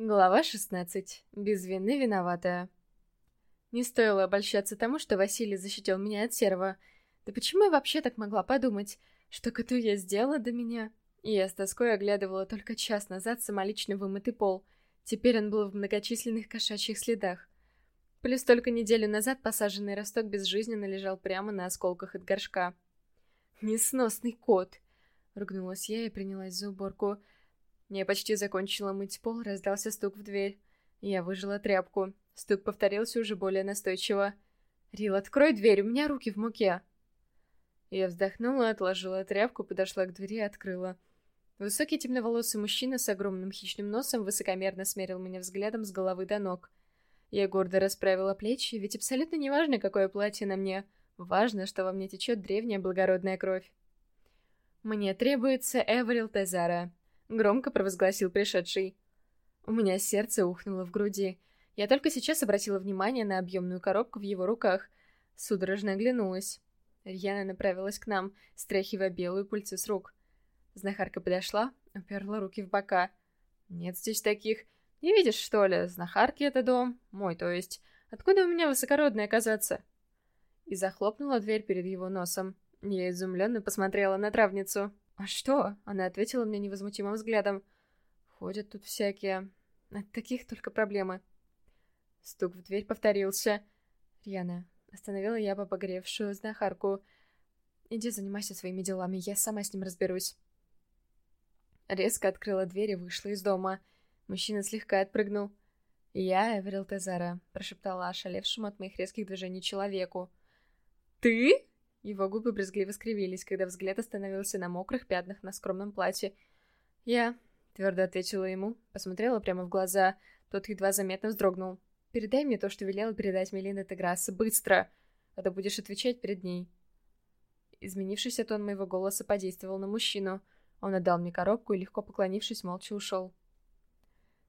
Глава 16. Без вины виноватая. Не стоило обольщаться тому, что Василий защитил меня от серого. Да почему я вообще так могла подумать, что коту я сделала до меня? И я с тоской оглядывала только час назад самолично вымытый пол. Теперь он был в многочисленных кошачьих следах. Плюс только неделю назад посаженный росток безжизненно лежал прямо на осколках от горшка. «Несносный кот!» — ругнулась я и принялась за уборку — я почти закончила мыть пол, раздался стук в дверь. Я выжила тряпку. Стук повторился уже более настойчиво. «Рил, открой дверь, у меня руки в муке!» Я вздохнула, отложила тряпку, подошла к двери и открыла. Высокий темноволосый мужчина с огромным хищным носом высокомерно смерил меня взглядом с головы до ног. Я гордо расправила плечи, ведь абсолютно не важно, какое платье на мне. Важно, что во мне течет древняя благородная кровь. «Мне требуется Эврил Тезара», — громко провозгласил пришедший. У меня сердце ухнуло в груди. Я только сейчас обратила внимание на объемную коробку в его руках. Судорожно оглянулась. Рьяна направилась к нам, стряхивая белую пыльцу с рук. Знахарка подошла, уперла руки в бока. «Нет здесь таких. Не видишь, что ли? Знахарки — это дом. Мой, то есть. Откуда у меня высокородный оказаться?» И захлопнула дверь перед его носом. Я изумленно посмотрела на травницу. «А что?» — она ответила мне невозмутимым взглядом. «Ходят тут всякие. От таких только проблемы». Стук в дверь повторился. «Рьяна», — остановила я попогревшую знахарку. «Иди занимайся своими делами, я сама с ним разберусь». Резко открыла дверь и вышла из дома. Мужчина слегка отпрыгнул. «Я Эверил Тезара», — прошептала ошалевшему от моих резких движений человеку. «Ты?» Его губы брезгливо скривились, когда взгляд остановился на мокрых пятнах на скромном платье. «Я...» — твердо ответила ему, посмотрела прямо в глаза. Тот едва заметно вздрогнул. «Передай мне то, что велела передать Мелинда Теграсса. Быстро! А то будешь отвечать перед ней». Изменившийся тон моего голоса подействовал на мужчину. Он отдал мне коробку и, легко поклонившись, молча ушел.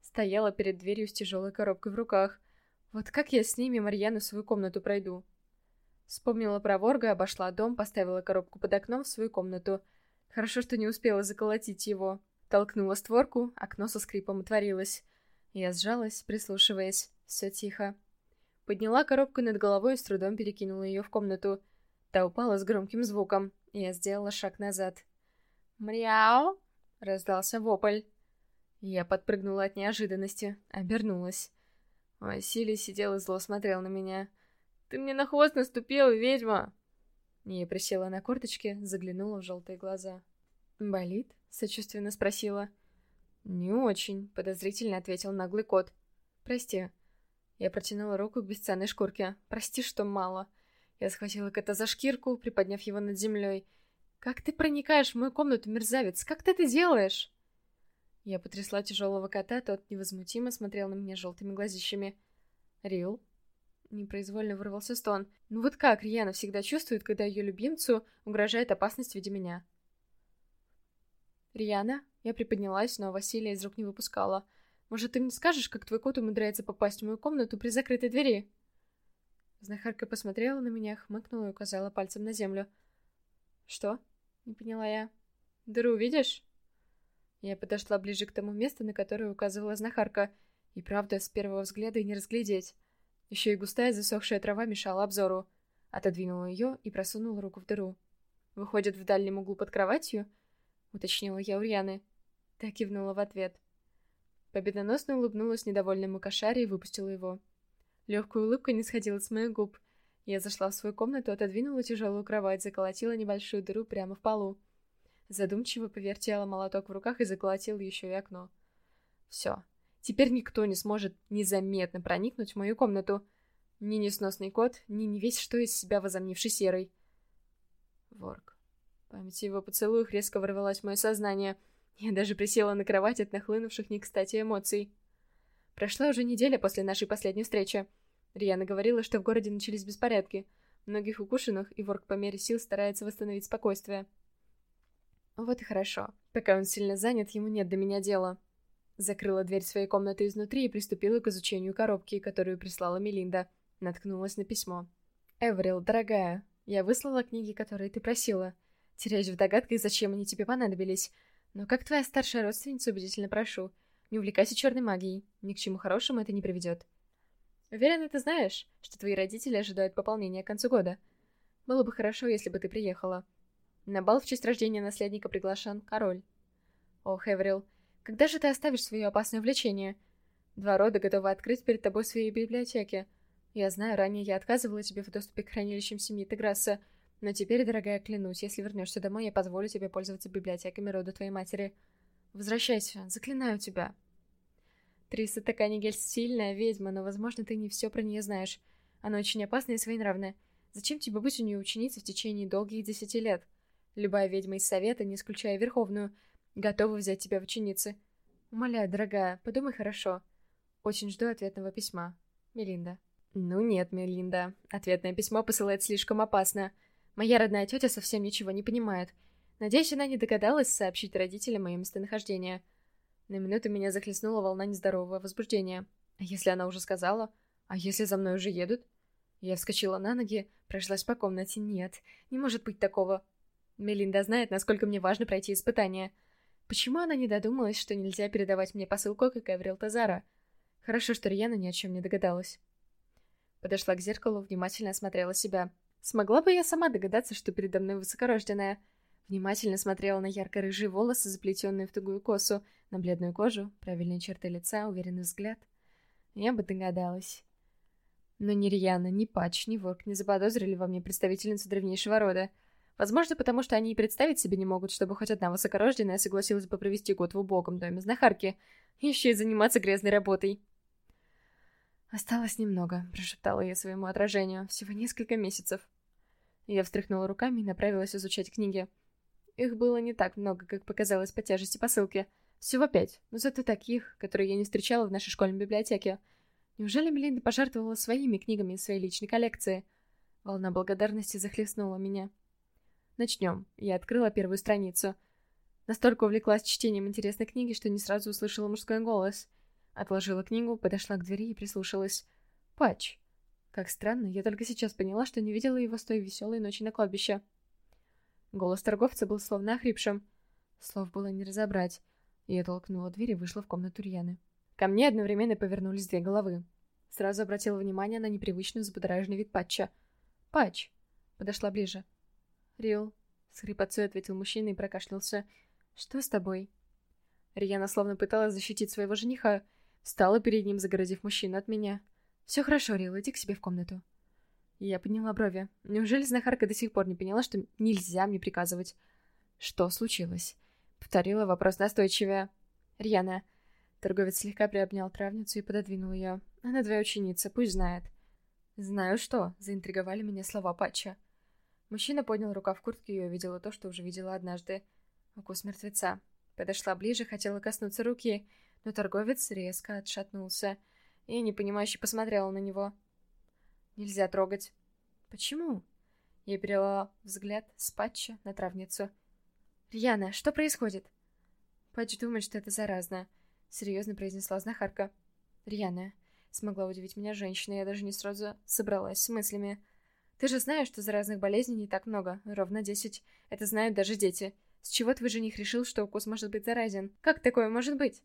Стояла перед дверью с тяжелой коробкой в руках. Вот как я с ними Марьяну в свою комнату пройду? Вспомнила про Ворга, обошла дом, поставила коробку под окном в свою комнату. Хорошо, что не успела заколотить его. Толкнула створку, окно со скрипом отворилось. Я сжалась, прислушиваясь. Все тихо. Подняла коробку над головой и с трудом перекинула ее в комнату. Та упала с громким звуком. Я сделала шаг назад. «Мряу!» — раздался вопль. Я подпрыгнула от неожиданности, обернулась. Василий сидел и зло смотрел на меня. Ты мне на хвост наступила, ведьма!» Я присела на корточки, заглянула в желтые глаза. «Болит?» — сочувственно спросила. «Не очень», — подозрительно ответил наглый кот. «Прости». Я протянула руку к бесценной шкурке. «Прости, что мало». Я схватила кота за шкирку, приподняв его над землей. «Как ты проникаешь в мою комнату, мерзавец? Как ты это делаешь?» Я потрясла тяжелого кота, тот невозмутимо смотрел на меня желтыми глазищами. «Рил?» Непроизвольно вырвался стон. Ну вот как Рьяна всегда чувствует, когда ее любимцу угрожает опасность в виде меня? «Рьяна?» Я приподнялась, но Василия из рук не выпускала. «Может, ты мне скажешь, как твой кот умудряется попасть в мою комнату при закрытой двери?» Знахарка посмотрела на меня, хмыкнула и указала пальцем на землю. «Что?» — не поняла я. «Дыру видишь?» Я подошла ближе к тому месту, на которое указывала знахарка. И правда, с первого взгляда и не разглядеть. Еще и густая засохшая трава мешала обзору. Отодвинула ее и просунула руку в дыру. «Выходит, в дальнем углу под кроватью?» — уточнила я у Рьяны. Та кивнула в ответ. Победоносно улыбнулась недовольному кошаре и выпустила его. Легкая улыбка не сходила с моих губ. Я зашла в свою комнату, отодвинула тяжелую кровать, заколотила небольшую дыру прямо в полу. Задумчиво повертела молоток в руках и заколотила еще и окно. Все, Теперь никто не сможет незаметно проникнуть в мою комнату. Ни несносный кот, ни не весь что из себя возомнивший серый. Ворк. Память его поцелуев резко ворвалась в мое сознание. Я даже присела на кровать от нахлынувших не кстати эмоций. Прошла уже неделя после нашей последней встречи. Риана говорила, что в городе начались беспорядки. Многих укушенных, и Ворк по мере сил старается восстановить спокойствие. Вот и хорошо. Пока он сильно занят, ему нет до меня дела. Закрыла дверь своей комнаты изнутри и приступила к изучению коробки, которую прислала Мелинда. Наткнулась на письмо. «Эврил, дорогая, я выслала книги, которые ты просила. Теряюсь в догадках, зачем они тебе понадобились. Но как твоя старшая родственница убедительно прошу. Не увлекайся черной магией. Ни к чему хорошему это не приведет. Уверена, ты знаешь, что твои родители ожидают пополнения к концу года. Было бы хорошо, если бы ты приехала. На бал в честь рождения наследника приглашен король. О, Хеврил, когда же ты оставишь свое опасное увлечение? Два рода готовы открыть перед тобой свои библиотеки. Я знаю, ранее я отказывала тебе в доступе к хранилищам семьи Теграсса, но теперь, дорогая, клянусь, если вернешься домой, я позволю тебе пользоваться библиотеками рода твоей матери. Возвращайся, заклинаю тебя. Триса Таканигель сильная ведьма, но, возможно, ты не все про нее знаешь. Она очень опасная и своенравная. Зачем тебе быть у нее ученицей в течение долгих десяти лет? Любая ведьма из совета, не исключая Верховную, готова взять тебя в ученицы. Умоляю, дорогая, подумай хорошо. Очень жду ответного письма. Мелинда. Ну нет, Мелинда. Ответное письмо посылать слишком опасно. Моя родная тетя совсем ничего не понимает. Надеюсь, она не догадалась сообщить родителям мое местонахождение. На минуту меня захлестнула волна нездорового возбуждения. А если она уже сказала? А если за мной уже едут? Я вскочила на ноги, прошлась по комнате. Нет, не может быть такого. Мелинда знает, насколько мне важно пройти испытание. Почему она не додумалась, что нельзя передавать мне посылку, как Эврил Тазара? Хорошо, что Рьяна ни о чем не догадалась. Подошла к зеркалу, внимательно осмотрела себя. Смогла бы я сама догадаться, что передо мной высокорожденная. Внимательно смотрела на ярко-рыжие волосы, заплетенные в тугую косу, на бледную кожу, правильные черты лица, уверенный взгляд. Я бы догадалась. Но ни Рьяна, ни Патч, ни Ворк не заподозрили во мне представительницу древнейшего рода. Возможно, потому что они и представить себе не могут, чтобы хоть одна высокорожденная согласилась бы провести год в убогом доме знахарки, еще и заниматься грязной работой. «Осталось немного», — прошептала я своему отражению. «Всего несколько месяцев». Я встряхнула руками и направилась изучать книги. Их было не так много, как показалось по тяжести посылки. Всего пять, но зато таких, которые я не встречала в нашей школьной библиотеке. Неужели Мелинда пожертвовала своими книгами из своей личной коллекции? Волна благодарности захлестнула меня. Начнем. Я открыла первую страницу. Настолько увлеклась чтением интересной книги, что не сразу услышала мужской голос — Отложила книгу, подошла к двери и прислушалась. Патч. Как странно, я только сейчас поняла, что не видела его с той веселой ночи на кладбище. Голос торговца был словно охрипшим. Слов было не разобрать. Я толкнула дверь и вышла в комнату Рьяны. Ко мне одновременно повернулись две головы. Сразу обратила внимание на непривычный взбудораженный вид Патча. «Патч!» Подошла ближе. «Рил!» С хрипотцой ответил мужчина и прокашлялся. «Что с тобой?» Рьяна словно пыталась защитить своего жениха, Встала перед ним, загородив мужчину от меня. «Все хорошо, Рил, иди к себе в комнату». Я подняла брови. Неужели знахарка до сих пор не поняла, что нельзя мне приказывать? «Что случилось?» Повторила вопрос настойчивее. «Рьяна». Торговец слегка приобнял травницу и пододвинул ее. «Она твоя ученица, пусть знает». «Знаю что», — заинтриговали меня слова Патча. Мужчина поднял рукав куртки и увидела то, что уже видела однажды. Укус мертвеца. Подошла ближе, хотела коснуться руки, но торговец резко отшатнулся и непонимающе посмотрела на него. «Нельзя трогать». «Почему?» Я перевела взгляд с Патча на травницу. «Рьяна, что происходит?» «Патч думает, что это заразно», — серьезно произнесла знахарка. «Рьяна», — смогла удивить меня женщина, я даже не сразу собралась с мыслями. «Ты же знаешь, что заразных болезней не так много, ровно десять. Это знают даже дети. С чего твой жених решил, что укус может быть заразен? Как такое может быть?»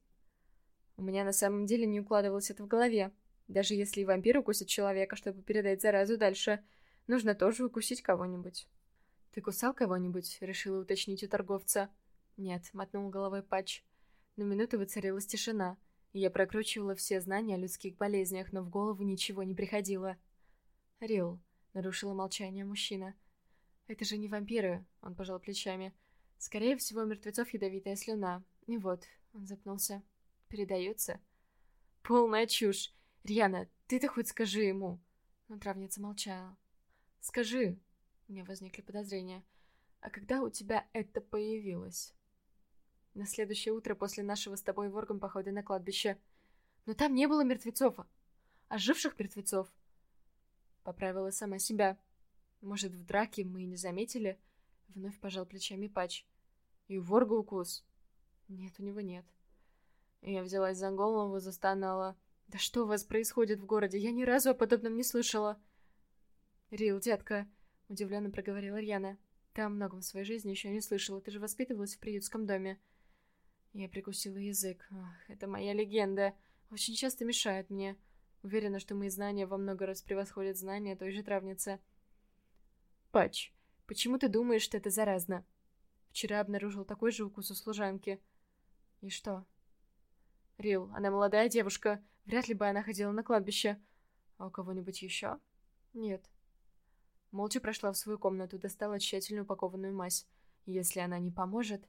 У меня на самом деле не укладывалось это в голове. Даже если вампир укусит человека, чтобы передать заразу дальше, нужно тоже укусить кого-нибудь. «Ты кусал кого-нибудь?» — решила уточнить у торговца. «Нет», — мотнул головой Патч. На минуту воцарилась тишина, я прокручивала все знания о людских болезнях, но в голову ничего не приходило. «Рил», — нарушила молчание мужчина. «Это же не вампиры», — он пожал плечами. «Скорее всего, мертвецов ядовитая слюна. И вот», — он запнулся. Передается? Полная чушь. Рьяна, ты-то хоть скажи ему. Но травница молчала. Скажи. У меня возникли подозрения. А когда у тебя это появилось? На следующее утро после нашего с тобой воргом похода на кладбище. Но там не было мертвецов, а живших мертвецов. Поправила сама себя. Может, в драке мы и не заметили? Вновь пожал плечами Пач. И у ворга укус. Нет, у него нет. Я взялась за голову, застонала. «Да что у вас происходит в городе? Я ни разу о подобном не слышала!» «Рил, детка!» — удивленно проговорила Рьяна. «Ты о многом в своей жизни еще не слышала. Ты же воспитывалась в приютском доме». Я прикусила язык. Ах, это моя легенда. Очень часто мешает мне. Уверена, что мои знания во много раз превосходят знания той же травницы. Патч, почему ты думаешь, что это заразно? Вчера обнаружил такой же укус у служанки. И что? Рил, она молодая девушка. Вряд ли бы она ходила на кладбище. А у кого-нибудь еще? Нет. Молча прошла в свою комнату, достала тщательно упакованную мазь. Если она не поможет...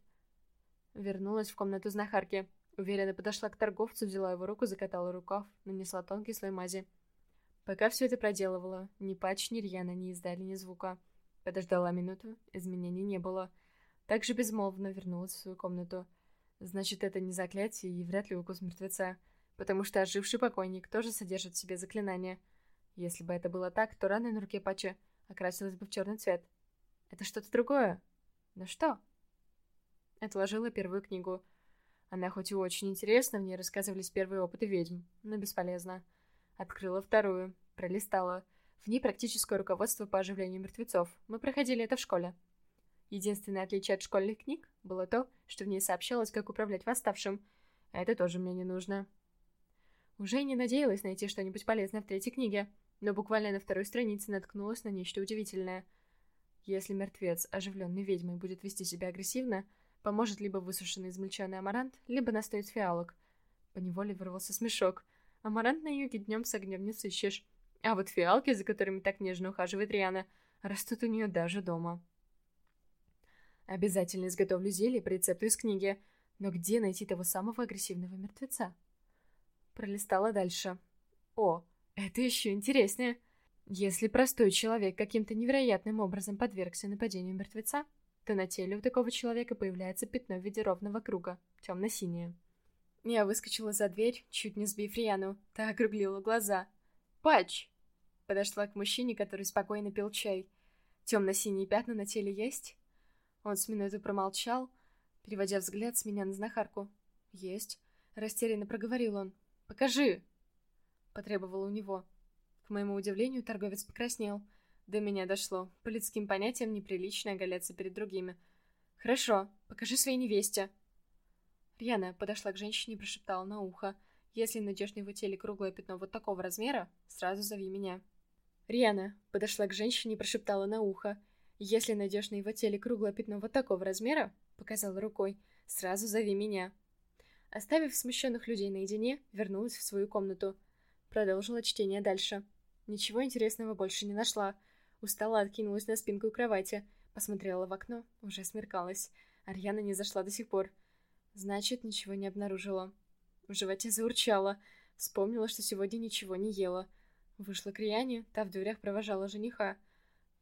Вернулась в комнату знахарки. Уверенно подошла к торговцу, взяла его руку, закатала рукав, нанесла тонкий слой мази. Пока все это проделывала, ни патч, ни рьяна не издали ни звука. Подождала минуту, изменений не было. Также безмолвно вернулась в свою комнату. Значит, это не заклятие и вряд ли укус мертвеца, потому что оживший покойник тоже содержит в себе заклинание. Если бы это было так, то рана на руке патча окрасилась бы в черный цвет. Это что-то другое. Но что? Отложила первую книгу. Она хоть и очень интересна, в ней рассказывались первые опыты ведьм, но бесполезно. Открыла вторую, пролистала. В ней практическое руководство по оживлению мертвецов. Мы проходили это в школе. Единственное отличие от школьных книг было то, что в ней сообщалось, как управлять восставшим. А это тоже мне не нужно. Уже не надеялась найти что-нибудь полезное в третьей книге, но буквально на второй странице наткнулась на нечто удивительное. Если мертвец, оживленный ведьмой, будет вести себя агрессивно, Поможет либо высушенный измельченный амарант, либо настой из фиалок. Поневоле вырвался смешок. Амарант на юге днем с огнем не сыщешь. А вот фиалки, за которыми так нежно ухаживает Риана, растут у нее даже дома. Обязательно изготовлю зелье по рецепту из книги. Но где найти того самого агрессивного мертвеца? Пролистала дальше. О, это еще интереснее. Если простой человек каким-то невероятным образом подвергся нападению мертвеца, то на теле у такого человека появляется пятно в виде ровного круга, темно-синее. Я выскочила за дверь, чуть не сбив Риану, та округлила глаза. «Патч!» Подошла к мужчине, который спокойно пил чай. «Темно-синие пятна на теле есть?» Он с минуты промолчал, переводя взгляд с меня на знахарку. «Есть», — растерянно проговорил он. «Покажи!» — потребовала у него. К моему удивлению, торговец покраснел — до меня дошло. По людским понятиям неприлично оголяться перед другими. «Хорошо, покажи своей невесте». Рьяна подошла к женщине и прошептала на ухо. «Если найдешь на его теле круглое пятно вот такого размера, сразу зови меня». Рьяна подошла к женщине и прошептала на ухо. «Если найдешь на его теле круглое пятно вот такого размера», показала рукой, «сразу зови меня». Оставив смущенных людей наедине, вернулась в свою комнату. Продолжила чтение дальше. Ничего интересного больше не нашла. Устала откинулась на спинку кровати. Посмотрела в окно. Уже смеркалось. Арьяна не зашла до сих пор. Значит, ничего не обнаружила. В животе заурчала. Вспомнила, что сегодня ничего не ела. Вышла к Рьяне, та в дверях провожала жениха.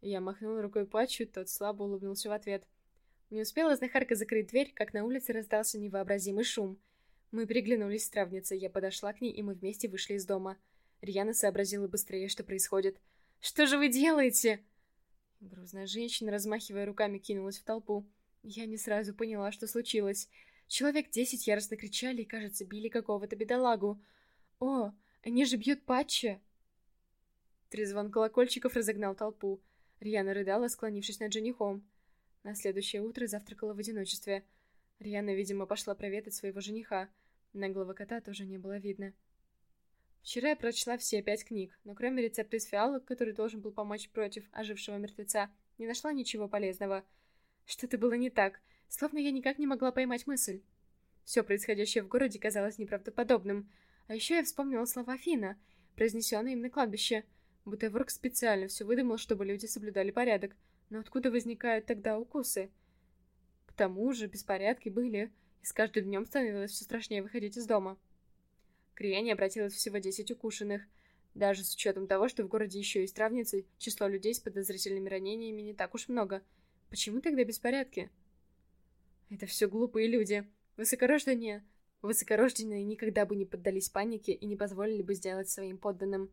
Я махнула рукой плачу, тот слабо улыбнулся в ответ. Не успела знахарка закрыть дверь, как на улице раздался невообразимый шум. Мы переглянулись с травницей, я подошла к ней, и мы вместе вышли из дома. Рьяна сообразила быстрее, что происходит — что же вы делаете?» Грузная женщина, размахивая руками, кинулась в толпу. Я не сразу поняла, что случилось. Человек десять яростно кричали и, кажется, били какого-то бедолагу. «О, они же бьют Патча!» Трезвон колокольчиков разогнал толпу. Рьяна рыдала, склонившись над женихом. На следующее утро завтракала в одиночестве. Рьяна, видимо, пошла проведать своего жениха. Наглого кота тоже не было видно. Вчера я прочла все пять книг, но кроме рецепта из фиалок, который должен был помочь против ожившего мертвеца, не нашла ничего полезного. Что-то было не так, словно я никак не могла поймать мысль. Все происходящее в городе казалось неправдоподобным. А еще я вспомнила слова Фина, произнесенные им на кладбище. Будто Ворк специально все выдумал, чтобы люди соблюдали порядок. Но откуда возникают тогда укусы? К тому же беспорядки были, и с каждым днем становилось все страшнее выходить из дома. К обратилось всего 10 укушенных. Даже с учетом того, что в городе еще есть травницы, число людей с подозрительными ранениями не так уж много. Почему тогда беспорядки? Это все глупые люди. Высокорожденные... Высокорожденные никогда бы не поддались панике и не позволили бы сделать своим подданным.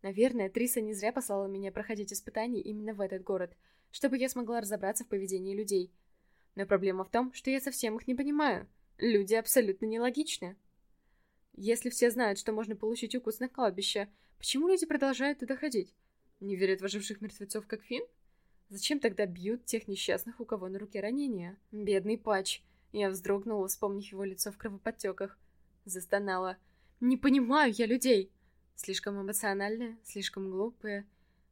Наверное, Триса не зря послала меня проходить испытания именно в этот город, чтобы я смогла разобраться в поведении людей. Но проблема в том, что я совсем их не понимаю. Люди абсолютно нелогичны. Если все знают, что можно получить укус на кладбище, почему люди продолжают туда ходить? Не верят в оживших мертвецов, как Фин? Зачем тогда бьют тех несчастных, у кого на руке ранения? Бедный Патч. Я вздрогнула, вспомнив его лицо в кровоподтеках. Застонала. «Не понимаю я людей!» Слишком эмоциональные, слишком глупые,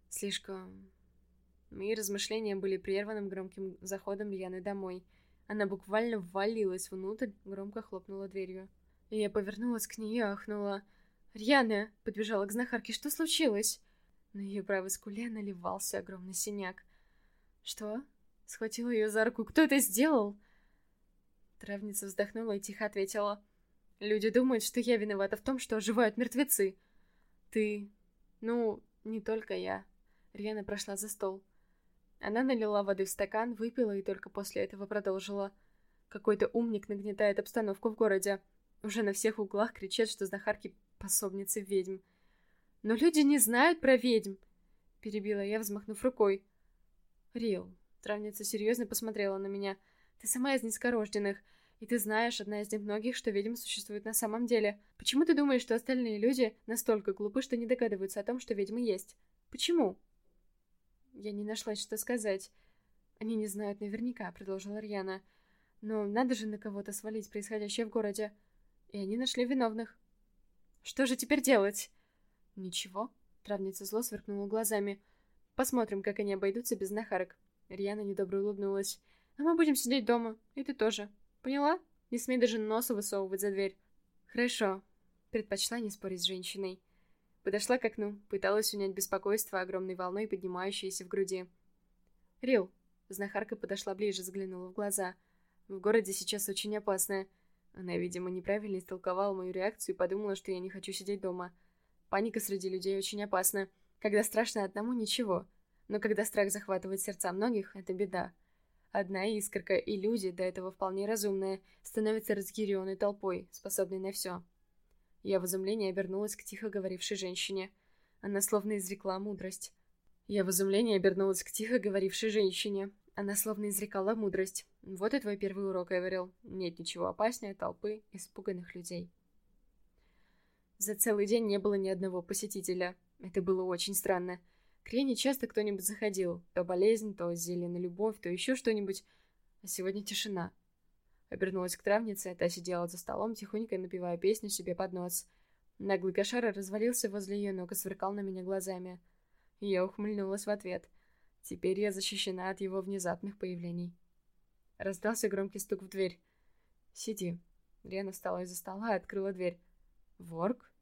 слишком... Мои размышления были прерваны громким заходом Рьяны домой. Она буквально ввалилась внутрь, громко хлопнула дверью. Я повернулась к ней и ахнула. «Рьяна!» — подбежала к знахарке. «Что случилось?» На ее правой скуле наливался огромный синяк. «Что?» — схватила ее за руку. «Кто это сделал?» Травница вздохнула и тихо ответила. «Люди думают, что я виновата в том, что оживают мертвецы. Ты... Ну, не только я». Рьяна прошла за стол. Она налила воды в стакан, выпила и только после этого продолжила. Какой-то умник нагнетает обстановку в городе. Уже на всех углах кричат, что знахарки пособницы ведьм. «Но люди не знают про ведьм!» Перебила я, взмахнув рукой. «Рил», травница серьезно посмотрела на меня, «ты сама из низкорожденных, и ты знаешь, одна из немногих, что ведьм существует на самом деле. Почему ты думаешь, что остальные люди настолько глупы, что не догадываются о том, что ведьмы есть? Почему?» Я не нашлась, что сказать. «Они не знают наверняка», — продолжила Рьяна. «Но надо же на кого-то свалить происходящее в городе. И они нашли виновных». «Что же теперь делать?» «Ничего», — травница зло сверкнула глазами. «Посмотрим, как они обойдутся без знахарок». Рьяна недобро улыбнулась. «А мы будем сидеть дома. И ты тоже. Поняла? Не смей даже носа высовывать за дверь». «Хорошо», — предпочла не спорить с женщиной. Подошла к окну, пыталась унять беспокойство огромной волной, поднимающейся в груди. «Рил!» Знахарка подошла ближе, заглянула в глаза. «В городе сейчас очень опасно». Она, видимо, неправильно истолковала мою реакцию и подумала, что я не хочу сидеть дома. Паника среди людей очень опасна. Когда страшно одному, ничего. Но когда страх захватывает сердца многих, это беда. Одна искорка, и люди, до этого вполне разумные, становятся разъяренной толпой, способной на все. Я в изумлении обернулась к тихо говорившей женщине. Она словно изрекла мудрость. Я в изумлении обернулась к тихо говорившей женщине. Она словно изрекала мудрость. Вот и твой первый урок, Эверил. Нет ничего опаснее толпы испуганных людей. За целый день не было ни одного посетителя. Это было очень странно. К Рене часто кто-нибудь заходил. То болезнь, то зелень любовь, то еще что-нибудь. А сегодня тишина. Обернулась к травнице, та сидела за столом, тихонько напевая песню себе под нос. Наглый кошара развалился возле ее ног и сверкал на меня глазами. Я ухмыльнулась в ответ. Теперь я защищена от его внезапных появлений. Раздался громкий стук в дверь. «Сиди». Рена встала из-за стола и открыла дверь. «Ворк?»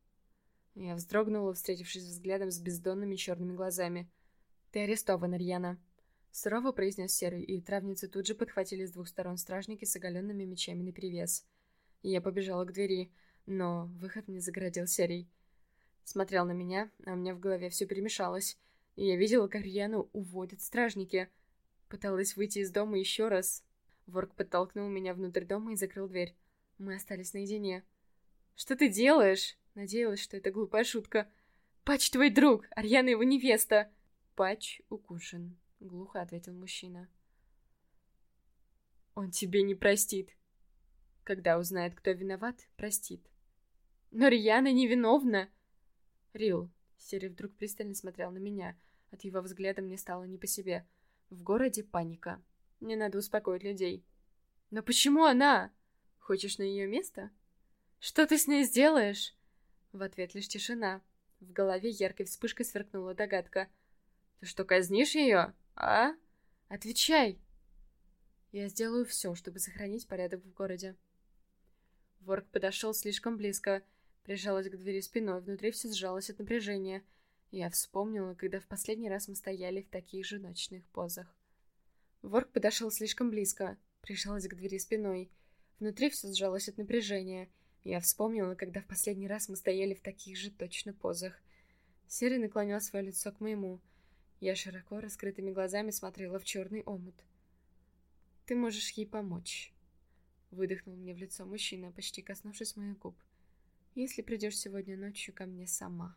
Я вздрогнула, встретившись взглядом с бездонными черными глазами. «Ты арестована, Рьяна», Сурово произнес Серый, и травницы тут же подхватили с двух сторон стражники с оголенными мечами наперевес. Я побежала к двери, но выход мне загородил Серый. Смотрел на меня, а у меня в голове все перемешалось, я видела, как Рьяну уводят стражники. Пыталась выйти из дома еще раз. Ворк подтолкнул меня внутрь дома и закрыл дверь. Мы остались наедине. «Что ты делаешь?» Надеялась, что это глупая шутка. «Пач твой друг, Арьяна его невеста!» Пач укушен. — глухо ответил мужчина. «Он тебе не простит. Когда узнает, кто виноват, простит. Но Рьяна невиновна!» «Рил», — Сири вдруг пристально смотрел на меня. От его взгляда мне стало не по себе. В городе паника. Мне надо успокоить людей. «Но почему она? Хочешь на ее место?» «Что ты с ней сделаешь?» В ответ лишь тишина. В голове яркой вспышкой сверкнула догадка. «Ты что, казнишь ее?» «А? Отвечай!» «Я сделаю все, чтобы сохранить порядок в городе». Ворк подошел слишком близко, прижалась к двери спиной, внутри все сжалось от напряжения. Я вспомнила, когда в последний раз мы стояли в таких же ночных позах. Ворк подошел слишком близко, прижалась к двери спиной. Внутри все сжалось от напряжения. Я вспомнила, когда в последний раз мы стояли в таких же точно позах. Серый наклонял свое лицо к моему — я широко раскрытыми глазами смотрела в черный омут. «Ты можешь ей помочь», — выдохнул мне в лицо мужчина, почти коснувшись моих губ. «Если придешь сегодня ночью ко мне сама».